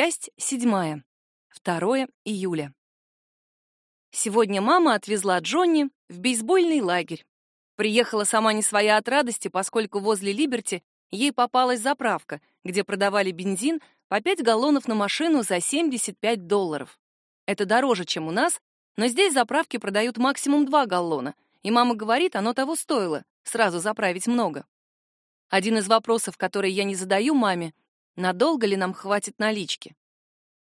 Часть седьмая. 2 июля. Сегодня мама отвезла Джонни в бейсбольный лагерь. Приехала сама не своя от радости, поскольку возле Либерти ей попалась заправка, где продавали бензин по 5 галлонов на машину за 75 долларов. Это дороже, чем у нас, но здесь заправки продают максимум 2 галлона, и мама говорит, оно того стоило, сразу заправить много. Один из вопросов, который я не задаю маме, надолго ли нам хватит налички.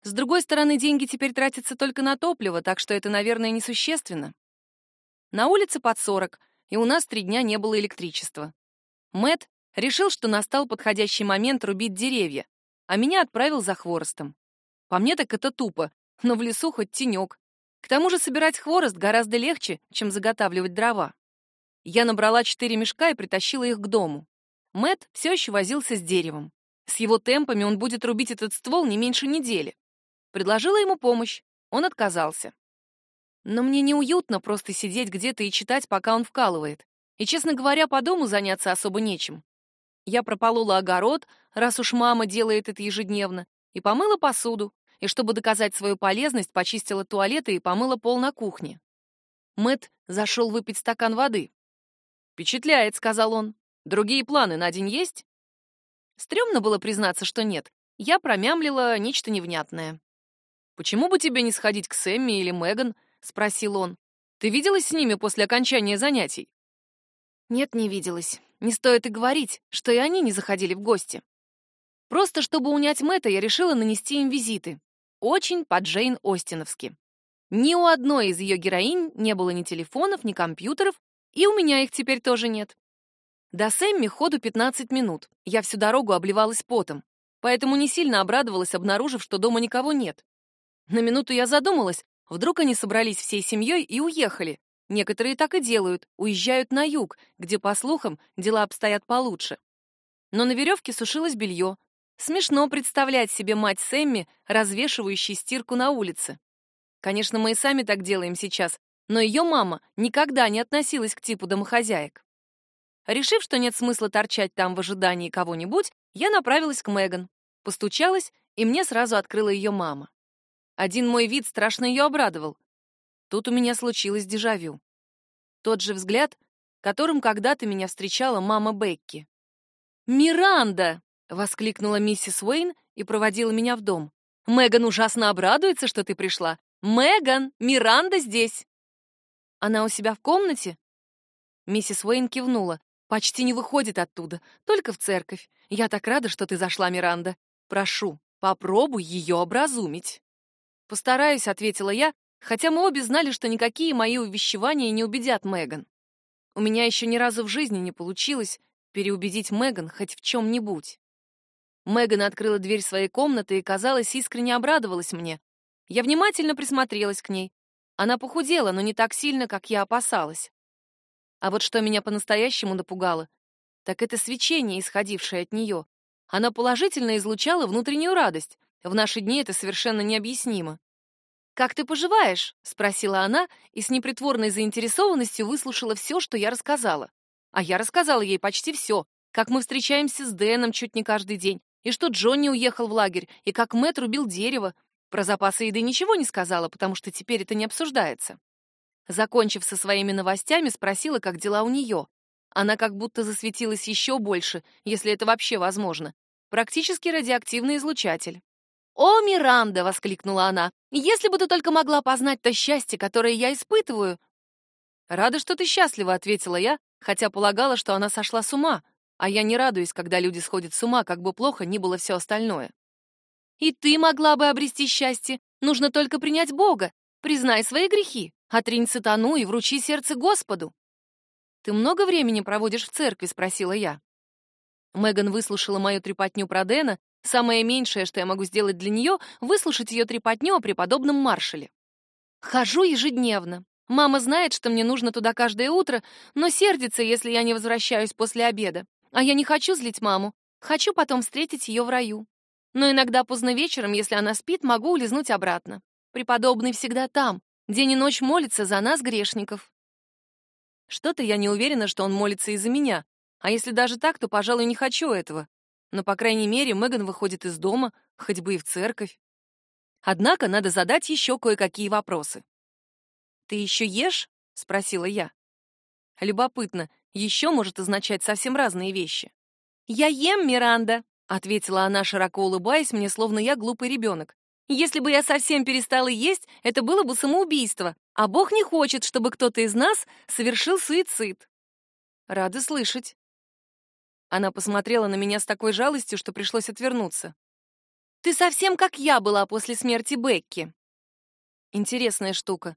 С другой стороны, деньги теперь тратятся только на топливо, так что это, наверное, несущественно. На улице под 40, и у нас три дня не было электричества. Мэт решил, что настал подходящий момент рубить деревья, а меня отправил за хворостом. По мне так это тупо, но в лесу хоть тенек. К тому же собирать хворост гораздо легче, чем заготавливать дрова. Я набрала четыре мешка и притащила их к дому. Мэт все еще возился с деревом. С его темпами он будет рубить этот ствол не меньше недели. Предложила ему помощь. Он отказался. Но мне неуютно просто сидеть где-то и читать, пока он вкалывает. И, честно говоря, по дому заняться особо нечем. Я прополола огород, раз уж мама делает это ежедневно, и помыла посуду, и чтобы доказать свою полезность, почистила туалеты и помыла пол на кухне. Мэт зашел выпить стакан воды. «Впечатляет», — сказал он. «Другие планы на день есть?» Стремно было признаться, что нет. Я промямлила нечто невнятное. «Почему бы тебе не сходить к Сэмми или Меган?» — спросил он. «Ты виделась с ними после окончания занятий?» «Нет, не виделась. Не стоит и говорить, что и они не заходили в гости. Просто чтобы унять Мэтта, я решила нанести им визиты. Очень по Джейн Остиновски. Ни у одной из ее героинь не было ни телефонов, ни компьютеров, и у меня их теперь тоже нет. До Сэмми ходу 15 минут. Я всю дорогу обливалась потом, поэтому не сильно обрадовалась, обнаружив, что дома никого нет. На минуту я задумалась, вдруг они собрались всей семьей и уехали. Некоторые так и делают, уезжают на юг, где, по слухам, дела обстоят получше. Но на веревке сушилось белье. Смешно представлять себе мать Сэмми, развешивающей стирку на улице. Конечно, мы и сами так делаем сейчас, но ее мама никогда не относилась к типу домохозяек. Решив, что нет смысла торчать там в ожидании кого-нибудь, я направилась к Меган. Постучалась, и мне сразу открыла ее мама. Один мой вид страшно ее обрадовал. Тут у меня случилось дежавю. Тот же взгляд, которым когда-то меня встречала мама Бекки. «Миранда!» — воскликнула миссис Уэйн и проводила меня в дом. «Меган ужасно обрадуется, что ты пришла. Меган, Миранда здесь!» «Она у себя в комнате?» Миссис Уэйн кивнула. «Почти не выходит оттуда, только в церковь. Я так рада, что ты зашла, Миранда. Прошу, попробуй ее образумить». «Постараюсь», — ответила я, хотя мы обе знали, что никакие мои увещевания не убедят Меган. У меня еще ни разу в жизни не получилось переубедить Меган хоть в чем-нибудь. Меган открыла дверь своей комнаты и, казалось, искренне обрадовалась мне. Я внимательно присмотрелась к ней. Она похудела, но не так сильно, как я опасалась. А вот что меня по-настоящему напугало, так это свечение, исходившее от нее. Она положительно излучала внутреннюю радость. В наши дни это совершенно необъяснимо. «Как ты поживаешь?» — спросила она и с непритворной заинтересованностью выслушала все, что я рассказала. А я рассказала ей почти все, как мы встречаемся с Дэном чуть не каждый день, и что Джонни уехал в лагерь, и как Мэтт рубил дерево. Про запасы еды ничего не сказала, потому что теперь это не обсуждается. Закончив со своими новостями, спросила, как дела у нее. Она как будто засветилась еще больше, если это вообще возможно. Практически радиоактивный излучатель. «О, Миранда!» — воскликнула она. «Если бы ты только могла познать то счастье, которое я испытываю!» «Рада, что ты счастлива», — ответила я, хотя полагала, что она сошла с ума, а я не радуюсь, когда люди сходят с ума, как бы плохо ни было все остальное. «И ты могла бы обрести счастье. Нужно только принять Бога. Признай свои грехи, отринь сатану и вручи сердце Господу». «Ты много времени проводишь в церкви?» — спросила я. Меган выслушала мою трепотню про Дэна Самое меньшее, что я могу сделать для нее, выслушать ее трепотню о преподобном маршале. Хожу ежедневно. Мама знает, что мне нужно туда каждое утро, но сердится, если я не возвращаюсь после обеда. А я не хочу злить маму. Хочу потом встретить ее в раю. Но иногда поздно вечером, если она спит, могу улизнуть обратно. Преподобный всегда там, день и ночь молится за нас, грешников. Что-то я не уверена, что он молится из-за меня. А если даже так, то, пожалуй, не хочу этого но, по крайней мере, Меган выходит из дома, хоть бы и в церковь. Однако надо задать еще кое-какие вопросы. «Ты еще ешь?» — спросила я. Любопытно, еще может означать совсем разные вещи. «Я ем, Миранда», — ответила она, широко улыбаясь мне, словно я глупый ребенок. «Если бы я совсем перестала есть, это было бы самоубийство, а Бог не хочет, чтобы кто-то из нас совершил суицид». «Рада слышать». Она посмотрела на меня с такой жалостью, что пришлось отвернуться. «Ты совсем как я была после смерти Бекки». Интересная штука.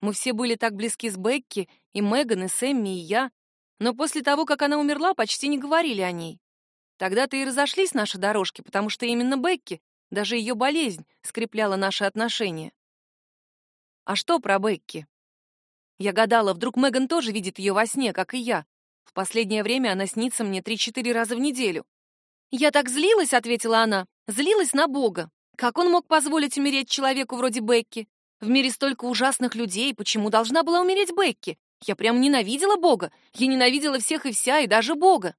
Мы все были так близки с Бекки, и Меган, и Сэмми, и я, но после того, как она умерла, почти не говорили о ней. Тогда-то и разошлись наши дорожки, потому что именно Бекки, даже ее болезнь, скрепляла наши отношения. А что про Бекки? Я гадала, вдруг Меган тоже видит ее во сне, как и я. В последнее время она снится мне три-четыре раза в неделю. «Я так злилась», — ответила она, — «злилась на Бога. Как он мог позволить умереть человеку вроде Бекки? В мире столько ужасных людей, почему должна была умереть Бекки? Я прям ненавидела Бога. Я ненавидела всех и вся, и даже Бога.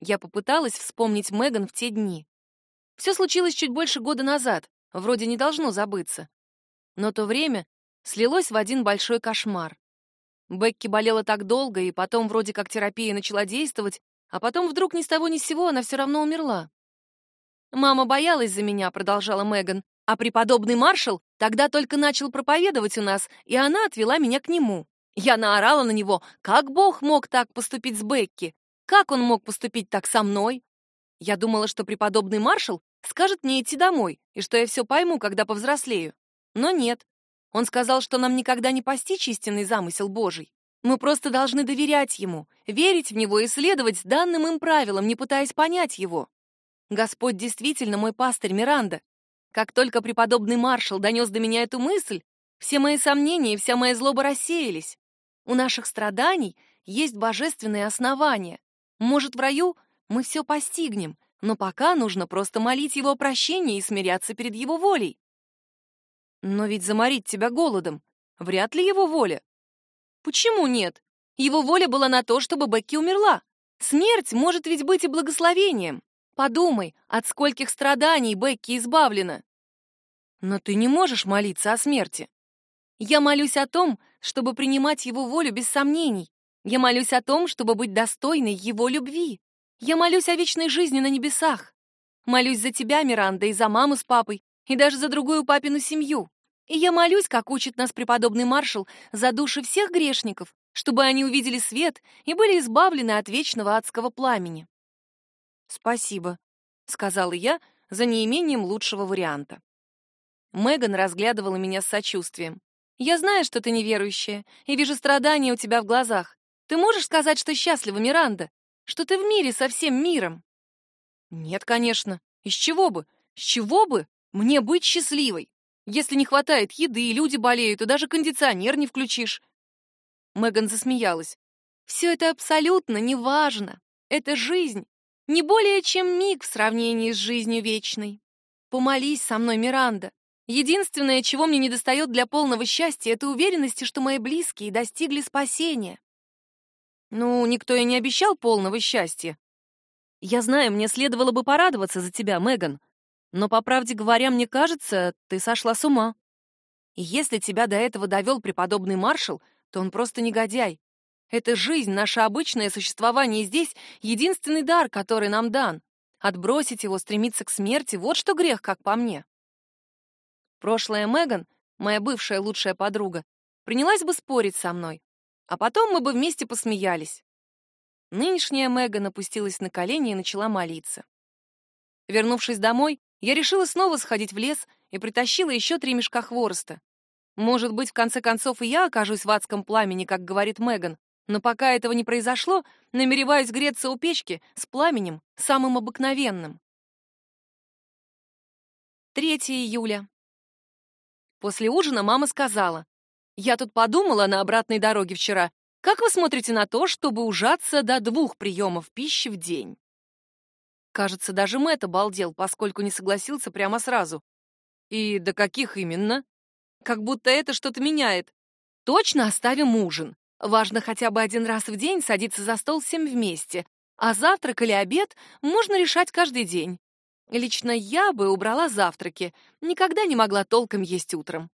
Я попыталась вспомнить Меган в те дни. Все случилось чуть больше года назад, вроде не должно забыться. Но то время слилось в один большой кошмар. Бекки болела так долго, и потом вроде как терапия начала действовать, а потом вдруг ни с того ни с сего она все равно умерла. «Мама боялась за меня», — продолжала Меган. А преподобный маршал тогда только начал проповедовать у нас, и она отвела меня к нему. Я наорала на него, как Бог мог так поступить с Бекки? Как он мог поступить так со мной? Я думала, что преподобный маршал скажет мне идти домой, и что я все пойму, когда повзрослею. Но нет. Он сказал, что нам никогда не постичь истинный замысел Божий. Мы просто должны доверять ему, верить в него и следовать данным им правилам, не пытаясь понять его. Господь действительно мой пастырь Миранда, как только преподобный маршал донес до меня эту мысль, все мои сомнения и вся моя злоба рассеялись. У наших страданий есть божественные основания. Может, в раю мы все постигнем, но пока нужно просто молить его о прощении и смиряться перед его волей. Но ведь заморить тебя голодом — вряд ли его воля. Почему нет? Его воля была на то, чтобы Бекки умерла. Смерть может ведь быть и благословением. Подумай, от скольких страданий Бекки избавлена. Но ты не можешь молиться о смерти. Я молюсь о том, чтобы принимать его волю без сомнений. Я молюсь о том, чтобы быть достойной его любви. Я молюсь о вечной жизни на небесах. Молюсь за тебя, Миранда, и за маму с папой, и даже за другую папину семью. И я молюсь, как учит нас преподобный маршал, за души всех грешников, чтобы они увидели свет и были избавлены от вечного адского пламени. «Спасибо», — сказала я за неимением лучшего варианта. Меган разглядывала меня с сочувствием. «Я знаю, что ты неверующая, и вижу страдания у тебя в глазах. Ты можешь сказать, что счастлива, Миранда? Что ты в мире со всем миром?» «Нет, конечно. Из чего бы? С чего бы мне быть счастливой? Если не хватает еды, люди болеют, и даже кондиционер не включишь». Меган засмеялась. «Все это абсолютно неважно. Это жизнь, не более чем миг в сравнении с жизнью вечной. Помолись со мной, Миранда. Единственное, чего мне недостает для полного счастья, это уверенности, что мои близкие достигли спасения. Ну, никто и не обещал полного счастья. Я знаю, мне следовало бы порадоваться за тебя, Меган. Но, по правде говоря, мне кажется, ты сошла с ума. И если тебя до этого довел преподобный маршал, то он просто негодяй. Эта жизнь, наше обычное существование здесь — единственный дар, который нам дан. Отбросить его, стремиться к смерти — вот что грех, как по мне. Прошлая Меган, моя бывшая лучшая подруга, принялась бы спорить со мной, а потом мы бы вместе посмеялись. Нынешняя Меган опустилась на колени и начала молиться. Вернувшись домой, я решила снова сходить в лес и притащила еще три мешка хвороста. Может быть, в конце концов и я окажусь в адском пламени, как говорит Меган, но пока этого не произошло, намереваюсь греться у печки с пламенем самым обыкновенным. 3 июля. После ужина мама сказала, «Я тут подумала на обратной дороге вчера, как вы смотрите на то, чтобы ужаться до двух приемов пищи в день?» Кажется, даже Мэтт обалдел, поскольку не согласился прямо сразу. «И до каких именно?» «Как будто это что-то меняет. Точно оставим ужин. Важно хотя бы один раз в день садиться за стол всем вместе, а завтрак или обед можно решать каждый день. Лично я бы убрала завтраки, никогда не могла толком есть утром.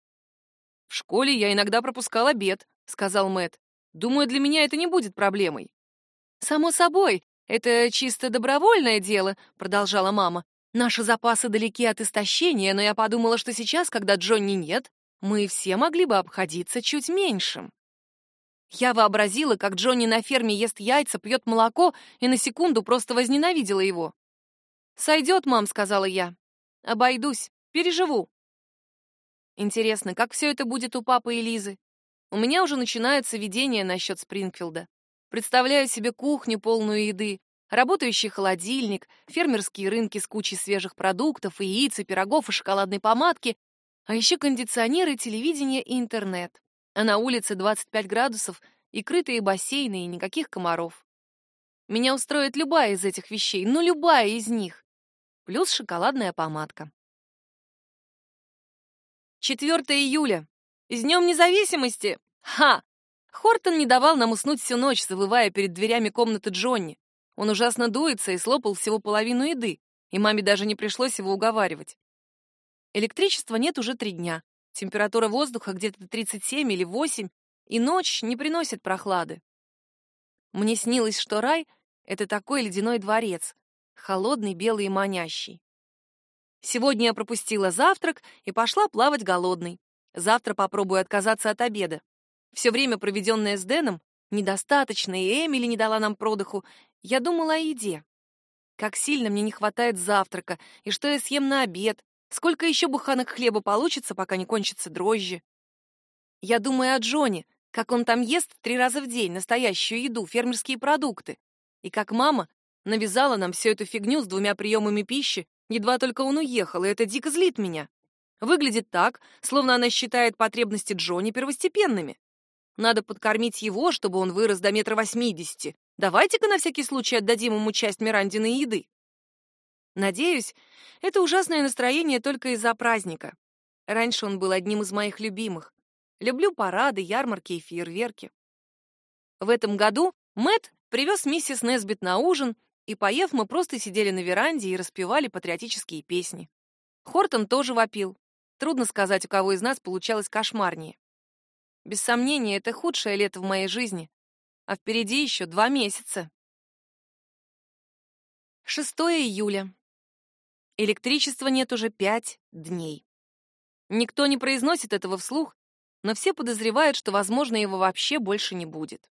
В школе я иногда пропускал обед, сказал Мэт. Думаю, для меня это не будет проблемой. Само собой, это чисто добровольное дело, продолжала мама. Наши запасы далеки от истощения, но я подумала, что сейчас, когда Джонни нет, мы все могли бы обходиться чуть меньшим. Я вообразила, как Джонни на ферме ест яйца, пьет молоко, и на секунду просто возненавидела его. «Сойдет, мам», — сказала я. «Обойдусь, переживу». Интересно, как все это будет у папы и Лизы? У меня уже начинаются видения насчет Спрингфилда. Представляю себе кухню, полную еды, работающий холодильник, фермерские рынки с кучей свежих продуктов, яиц, и пирогов, и шоколадной помадки, а еще кондиционеры, телевидение и интернет. А на улице 25 градусов и крытые бассейны, и никаких комаров. Меня устроит любая из этих вещей, ну любая из них. Плюс шоколадная помадка. 4 июля. С Днем Независимости! Ха! Хортон не давал нам уснуть всю ночь, завывая перед дверями комнаты Джонни. Он ужасно дуется и слопал всего половину еды, и маме даже не пришлось его уговаривать. Электричества нет уже три дня. Температура воздуха где-то 37 или 8, и ночь не приносит прохлады. Мне снилось, что рай — это такой ледяной дворец, холодный, белый и манящий. Сегодня я пропустила завтрак и пошла плавать голодной. Завтра попробую отказаться от обеда. Все время, проведенное с Дэном, недостаточно, и Эмили не дала нам продыху, я думала о еде. Как сильно мне не хватает завтрака, и что я съем на обед, сколько еще буханок хлеба получится, пока не кончатся дрожжи. Я думаю о Джоне, как он там ест три раза в день настоящую еду, фермерские продукты, и как мама навязала нам всю эту фигню с двумя приемами пищи, едва только он уехал, и это дико злит меня. Выглядит так, словно она считает потребности Джонни первостепенными. Надо подкормить его, чтобы он вырос до метра восьмидесяти. Давайте-ка на всякий случай отдадим ему часть Мирандиной еды. Надеюсь, это ужасное настроение только из-за праздника. Раньше он был одним из моих любимых. Люблю парады, ярмарки и фейерверки. В этом году Мэт привез миссис Несбит на ужин, и, поев, мы просто сидели на веранде и распевали патриотические песни. Хортон тоже вопил. Трудно сказать, у кого из нас получалось кошмарнее. Без сомнения, это худшее лето в моей жизни. А впереди еще два месяца. 6 июля. Электричества нет уже пять дней. Никто не произносит этого вслух, но все подозревают, что, возможно, его вообще больше не будет.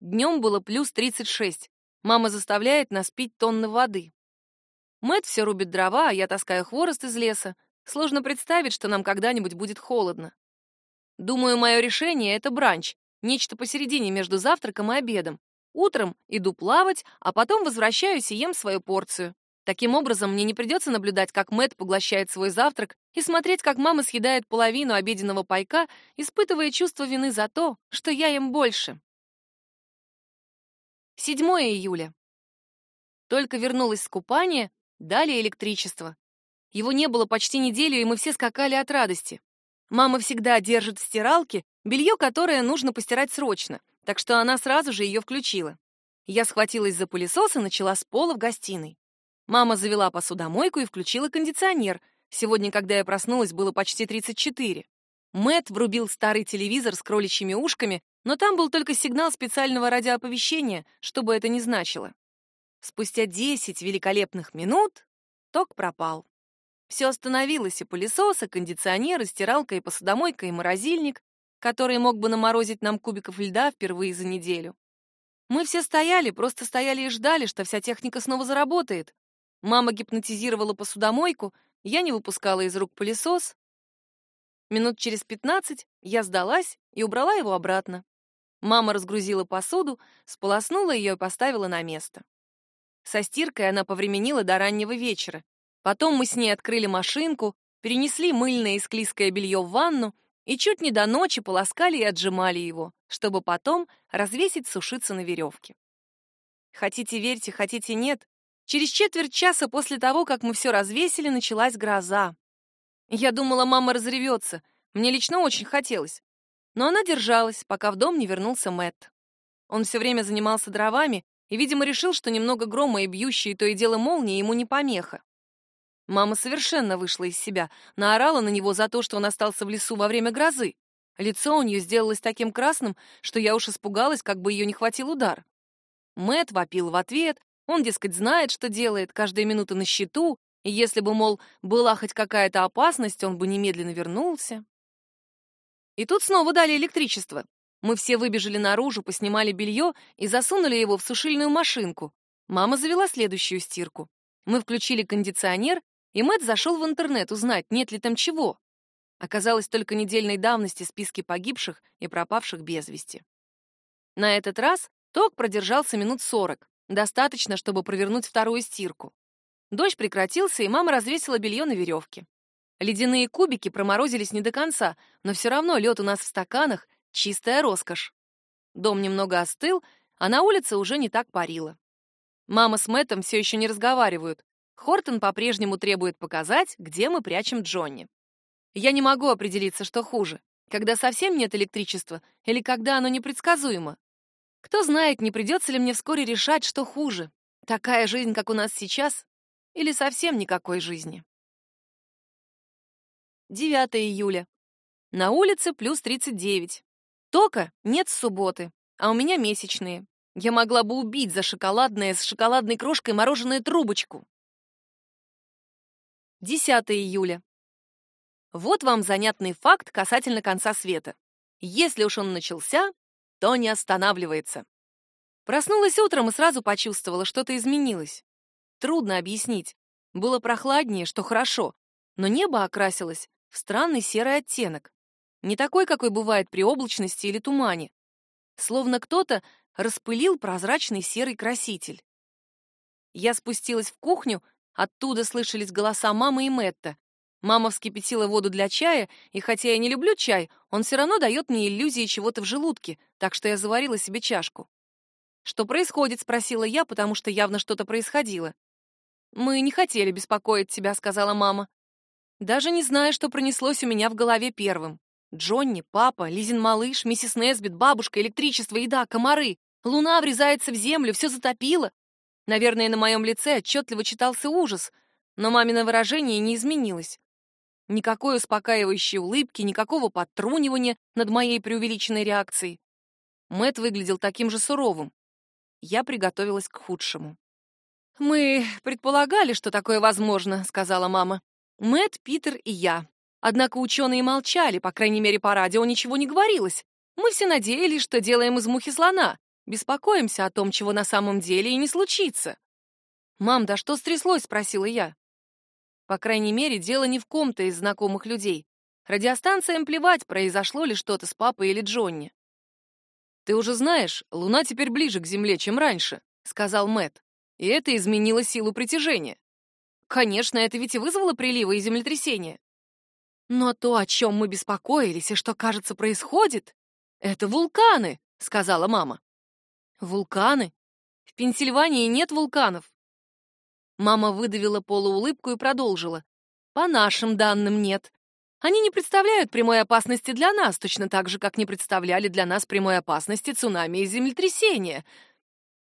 Днем было плюс 36. Мама заставляет нас пить тонны воды. Мэт все рубит дрова, а я таскаю хворост из леса. Сложно представить, что нам когда-нибудь будет холодно. Думаю, мое решение — это бранч, нечто посередине между завтраком и обедом. Утром иду плавать, а потом возвращаюсь и ем свою порцию. Таким образом, мне не придется наблюдать, как Мэт поглощает свой завтрак, и смотреть, как мама съедает половину обеденного пайка, испытывая чувство вины за то, что я ем больше. 7 июля. Только вернулась с купания, дали электричество. Его не было почти неделю, и мы все скакали от радости. Мама всегда держит в стиралке белье, которое нужно постирать срочно, так что она сразу же ее включила. Я схватилась за пылесос и начала с пола в гостиной. Мама завела посудомойку и включила кондиционер. Сегодня, когда я проснулась, было почти 34. Мэт врубил старый телевизор с кроличьими ушками, но там был только сигнал специального радиооповещения, что бы это ни значило. Спустя 10 великолепных минут ток пропал. Все остановилось, и пылесос, и кондиционер, и стиралка, и посудомойка, и морозильник, который мог бы наморозить нам кубиков льда впервые за неделю. Мы все стояли, просто стояли и ждали, что вся техника снова заработает. Мама гипнотизировала посудомойку, я не выпускала из рук пылесос. Минут через пятнадцать я сдалась и убрала его обратно. Мама разгрузила посуду, сполоснула ее и поставила на место. Со стиркой она повременила до раннего вечера, Потом мы с ней открыли машинку, перенесли мыльное и склизкое белье в ванну и чуть не до ночи полоскали и отжимали его, чтобы потом развесить сушиться на веревке. Хотите верьте, хотите нет, через четверть часа после того, как мы все развесили, началась гроза. Я думала, мама разревется, мне лично очень хотелось. Но она держалась, пока в дом не вернулся Мэтт. Он все время занимался дровами и, видимо, решил, что немного грома и бьющие то и дело молнии ему не помеха. Мама совершенно вышла из себя, наорала на него за то, что он остался в лесу во время грозы. Лицо у нее сделалось таким красным, что я уж испугалась, как бы ее не хватил удар. Мэт вопил в ответ, он, дескать, знает, что делает, каждая минута на счету, и если бы, мол, была хоть какая-то опасность, он бы немедленно вернулся. И тут снова дали электричество. Мы все выбежали наружу, поснимали белье и засунули его в сушильную машинку. Мама завела следующую стирку. Мы включили кондиционер и Мэтт зашел в интернет узнать, нет ли там чего. Оказалось только недельной давности списки погибших и пропавших без вести. На этот раз ток продержался минут сорок, достаточно, чтобы провернуть вторую стирку. Дождь прекратился, и мама развесила белье на веревке. Ледяные кубики проморозились не до конца, но все равно лед у нас в стаканах — чистая роскошь. Дом немного остыл, а на улице уже не так парило. Мама с Мэттом все еще не разговаривают, Хортон по-прежнему требует показать, где мы прячем Джонни. Я не могу определиться, что хуже, когда совсем нет электричества или когда оно непредсказуемо. Кто знает, не придется ли мне вскоре решать, что хуже. Такая жизнь, как у нас сейчас, или совсем никакой жизни. 9 июля. На улице плюс 39. Тока нет с субботы, а у меня месячные. Я могла бы убить за шоколадное с шоколадной крошкой мороженое трубочку. 10 июля. Вот вам занятный факт касательно конца света. Если уж он начался, то не останавливается. Проснулась утром и сразу почувствовала, что-то изменилось. Трудно объяснить. Было прохладнее, что хорошо, но небо окрасилось в странный серый оттенок. Не такой, какой бывает при облачности или тумане. Словно кто-то распылил прозрачный серый краситель. Я спустилась в кухню Оттуда слышались голоса мамы и Мэтта. Мама вскипятила воду для чая, и хотя я не люблю чай, он все равно дает мне иллюзии чего-то в желудке, так что я заварила себе чашку. «Что происходит?» — спросила я, потому что явно что-то происходило. «Мы не хотели беспокоить тебя», — сказала мама. Даже не знаю, что пронеслось у меня в голове первым. Джонни, папа, Лизин малыш, миссис Несбит, бабушка, электричество, еда, комары. Луна врезается в землю, все затопило. Наверное, на моем лице отчетливо читался ужас, но мамино выражение не изменилось. Никакой успокаивающей улыбки, никакого подтрунивания над моей преувеличенной реакцией. Мэт выглядел таким же суровым. Я приготовилась к худшему. «Мы предполагали, что такое возможно», — сказала мама. Мэт, Питер и я. Однако ученые молчали, по крайней мере, по радио ничего не говорилось. Мы все надеялись, что делаем из мухи слона. Беспокоимся о том, чего на самом деле и не случится. «Мам, да что стряслось?» — спросила я. По крайней мере, дело не в ком-то из знакомых людей. Радиостанциям плевать, произошло ли что-то с папой или Джонни. «Ты уже знаешь, Луна теперь ближе к Земле, чем раньше», — сказал Мэт. «И это изменило силу притяжения». «Конечно, это ведь и вызвало приливы и землетрясения». «Но то, о чем мы беспокоились и что, кажется, происходит, это вулканы», — сказала мама. Вулканы? В Пенсильвании нет вулканов. Мама выдавила полуулыбку и продолжила. По нашим данным нет. Они не представляют прямой опасности для нас, точно так же, как не представляли для нас прямой опасности цунами и землетрясения.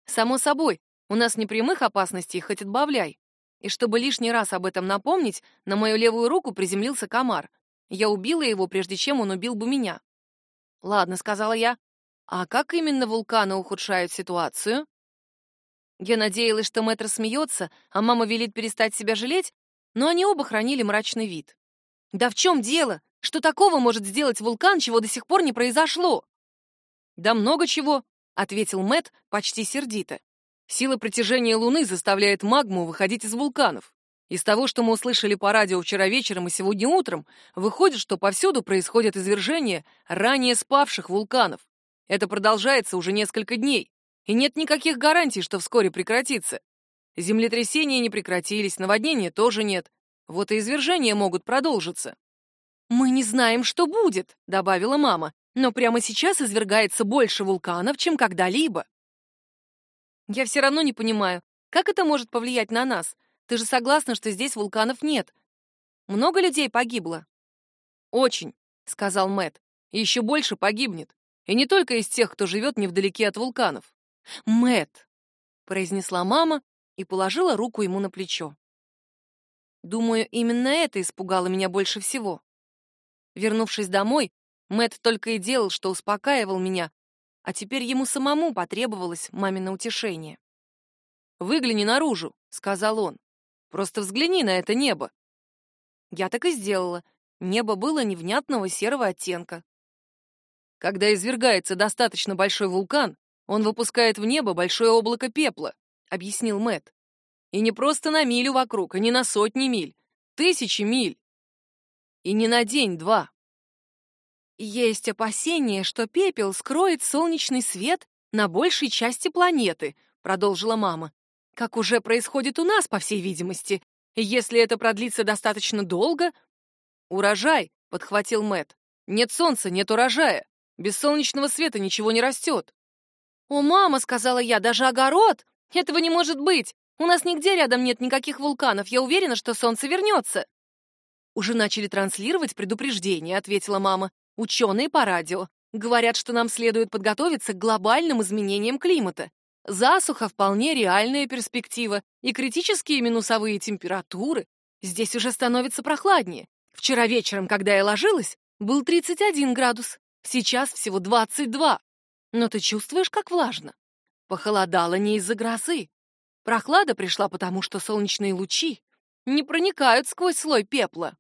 Само собой, у нас не прямых опасностей, хоть отбавляй. И чтобы лишний раз об этом напомнить, на мою левую руку приземлился комар. Я убила его, прежде чем он убил бы меня. «Ладно», — сказала я, а как именно вулканы ухудшают ситуацию? Я надеялась, что мэтр смеется, а мама велит перестать себя жалеть, но они оба хранили мрачный вид. Да в чем дело? Что такого может сделать вулкан, чего до сих пор не произошло? Да много чего, ответил Мэт почти сердито. Сила притяжения Луны заставляет магму выходить из вулканов. Из того, что мы услышали по радио вчера вечером и сегодня утром, выходит, что повсюду происходят извержения ранее спавших вулканов. Это продолжается уже несколько дней, и нет никаких гарантий, что вскоре прекратится. Землетрясения не прекратились, наводнения тоже нет. Вот и извержения могут продолжиться. «Мы не знаем, что будет», — добавила мама, «но прямо сейчас извергается больше вулканов, чем когда-либо». «Я все равно не понимаю, как это может повлиять на нас? Ты же согласна, что здесь вулканов нет? Много людей погибло?» «Очень», — сказал Мэт. «И еще больше погибнет. И не только из тех, кто живет невдалеке от вулканов. Мэт, произнесла мама и положила руку ему на плечо. Думаю, именно это испугало меня больше всего. Вернувшись домой, Мэт только и делал, что успокаивал меня, а теперь ему самому потребовалось мамино утешение. «Выгляни наружу», — сказал он. «Просто взгляни на это небо». Я так и сделала. Небо было невнятного серого оттенка. Когда извергается достаточно большой вулкан, он выпускает в небо большое облако пепла, объяснил Мэт. И не просто на милю вокруг, а не на сотни миль, тысячи миль. И не на день-два. Есть опасение, что пепел скроет солнечный свет на большей части планеты, продолжила мама. Как уже происходит у нас, по всей видимости. Если это продлится достаточно долго, урожай, подхватил Мэт. Нет солнца, нет урожая. Без солнечного света ничего не растет. «О, мама!» — сказала я, — «даже огород? Этого не может быть! У нас нигде рядом нет никаких вулканов. Я уверена, что солнце вернется!» «Уже начали транслировать предупреждение», — ответила мама. Ученые по радио говорят, что нам следует подготовиться к глобальным изменениям климата. Засуха — вполне реальная перспектива, и критические минусовые температуры. Здесь уже становится прохладнее. Вчера вечером, когда я ложилась, был 31 градус, сейчас всего 22. Но ты чувствуешь, как влажно? Похолодало не из-за грозы. Прохлада пришла потому, что солнечные лучи не проникают сквозь слой пепла.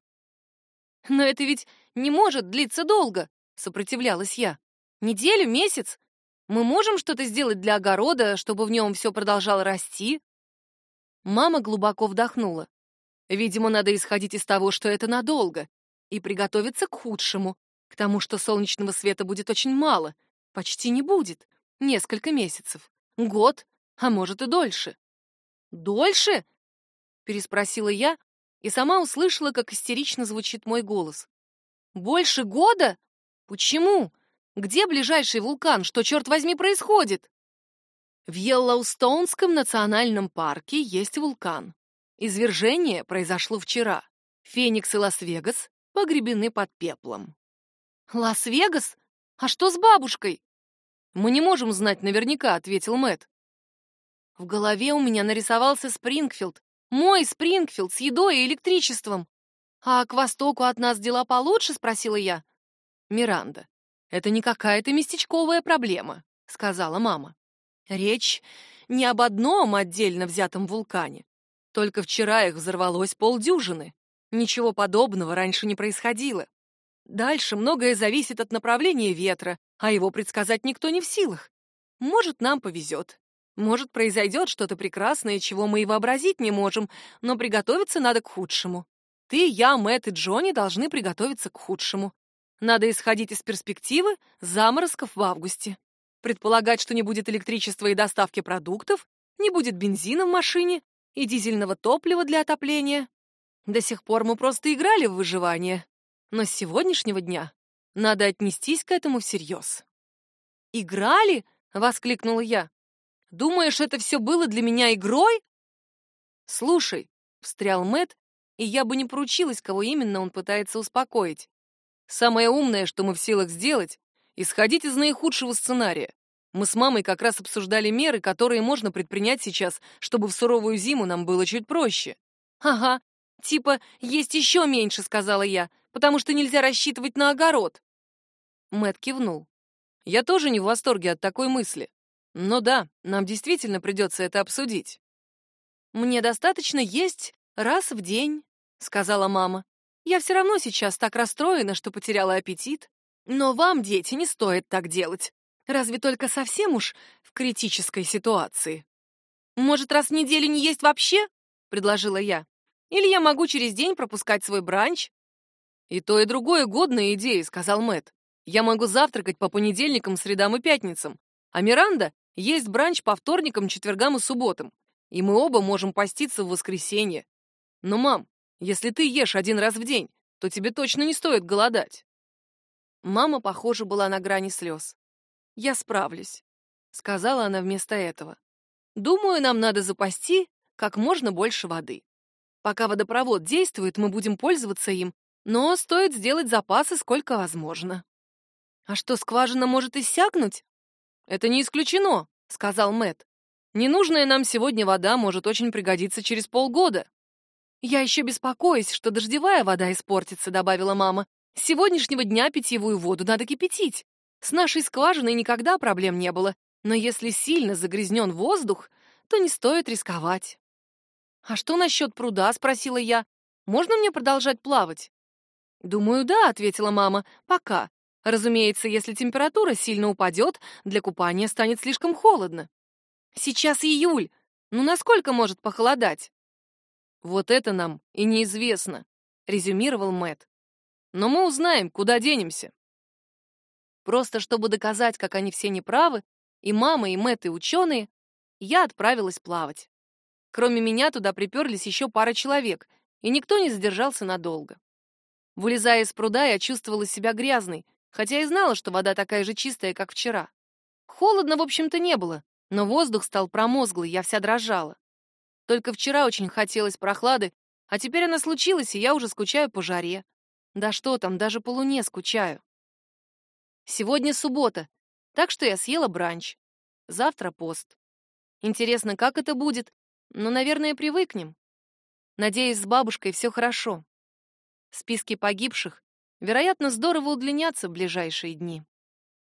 Но это ведь не может длиться долго, сопротивлялась я. Неделю, месяц? Мы можем что-то сделать для огорода, чтобы в нем все продолжало расти? Мама глубоко вдохнула. Видимо, надо исходить из того, что это надолго, и приготовиться к худшему, к тому, что солнечного света будет очень мало, почти не будет, несколько месяцев, год, а может и дольше. «Дольше?» — переспросила я, и сама услышала, как истерично звучит мой голос. «Больше года? Почему? Где ближайший вулкан? Что, черт возьми, происходит?» В Йеллоустоунском национальном парке есть вулкан. Извержение произошло вчера. Феникс и Лас-Вегас погребены под пеплом. «Лас-Вегас? А что с бабушкой?» «Мы не можем знать наверняка», — ответил Мэт. В голове у меня нарисовался Спрингфилд, мой Спрингфилд с едой и электричеством. А к востоку от нас дела получше, спросила я. Миранда, это не какая-то местечковая проблема, сказала мама. Речь не об одном отдельно взятом вулкане. Только вчера их взорвалось полдюжины. Ничего подобного раньше не происходило. Дальше многое зависит от направления ветра, а его предсказать никто не в силах. Может, нам повезет. Может, произойдет что-то прекрасное, чего мы и вообразить не можем, но приготовиться надо к худшему. Ты, я, Мэтт и Джонни должны приготовиться к худшему. Надо исходить из перспективы заморозков в августе. Предполагать, что не будет электричества и доставки продуктов, не будет бензина в машине и дизельного топлива для отопления. До сих пор мы просто играли в выживание. Но с сегодняшнего дня надо отнестись к этому всерьез. «Играли?» — воскликнула я. Думаешь, это все было для меня игрой? Слушай, встрял Мэт, и я бы не поручилась, кого именно он пытается успокоить. Самое умное, что мы в силах сделать, исходить из наихудшего сценария. Мы с мамой как раз обсуждали меры, которые можно предпринять сейчас, чтобы в суровую зиму нам было чуть проще. Ага, типа есть еще меньше, сказала я, потому что нельзя рассчитывать на огород. Мэт кивнул. Я тоже не в восторге от такой мысли. Но да, нам действительно придется это обсудить. Мне достаточно есть раз в день, сказала мама. Я все равно сейчас так расстроена, что потеряла аппетит. Но вам, дети, не стоит так делать. Разве только совсем уж в критической ситуации. Может, раз в неделю не есть вообще? предложила я. Или я могу через день пропускать свой бранч? И то, и другое годная идея, сказал Мэт. Я могу завтракать по понедельникам, средам и пятницам, а Миранда есть бранч по вторникам, четвергам и субботам, и мы оба можем поститься в воскресенье. Но, мам, если ты ешь один раз в день, то тебе точно не стоит голодать. Мама, похоже, была на грани слез. «Я справлюсь», — сказала она вместо этого. «Думаю, нам надо запасти как можно больше воды. Пока водопровод действует, мы будем пользоваться им, но стоит сделать запасы сколько возможно». «А что, скважина может иссякнуть?» Это не исключено, сказал Мэт. Ненужная нам сегодня вода может очень пригодиться через полгода. «Я еще беспокоюсь, что дождевая вода испортится», — добавила мама. «С сегодняшнего дня питьевую воду надо кипятить. С нашей скважиной никогда проблем не было, но если сильно загрязнен воздух, то не стоит рисковать». «А что насчет пруда?» — спросила я. «Можно мне продолжать плавать?» «Думаю, да», — ответила мама. «Пока. Разумеется, если температура сильно упадет, для купания станет слишком холодно. Сейчас июль. Ну насколько может похолодать?» Вот это нам и неизвестно, резюмировал Мэт. Но мы узнаем, куда денемся. Просто чтобы доказать, как они все неправы, и мама, и Мэт, и ученые, я отправилась плавать. Кроме меня туда приперлись еще пара человек, и никто не задержался надолго. Вылезая из пруда, я чувствовала себя грязной, хотя и знала, что вода такая же чистая, как вчера. Холодно, в общем-то, не было, но воздух стал промозглый, я вся дрожала. Только вчера очень хотелось прохлады, а теперь она случилась, и я уже скучаю по жаре. Да что там, даже по луне скучаю. Сегодня суббота, так что я съела бранч. Завтра пост. Интересно, как это будет? Но, наверное, привыкнем. Надеюсь, с бабушкой все хорошо. Списки погибших, вероятно, здорово удлинятся в ближайшие дни.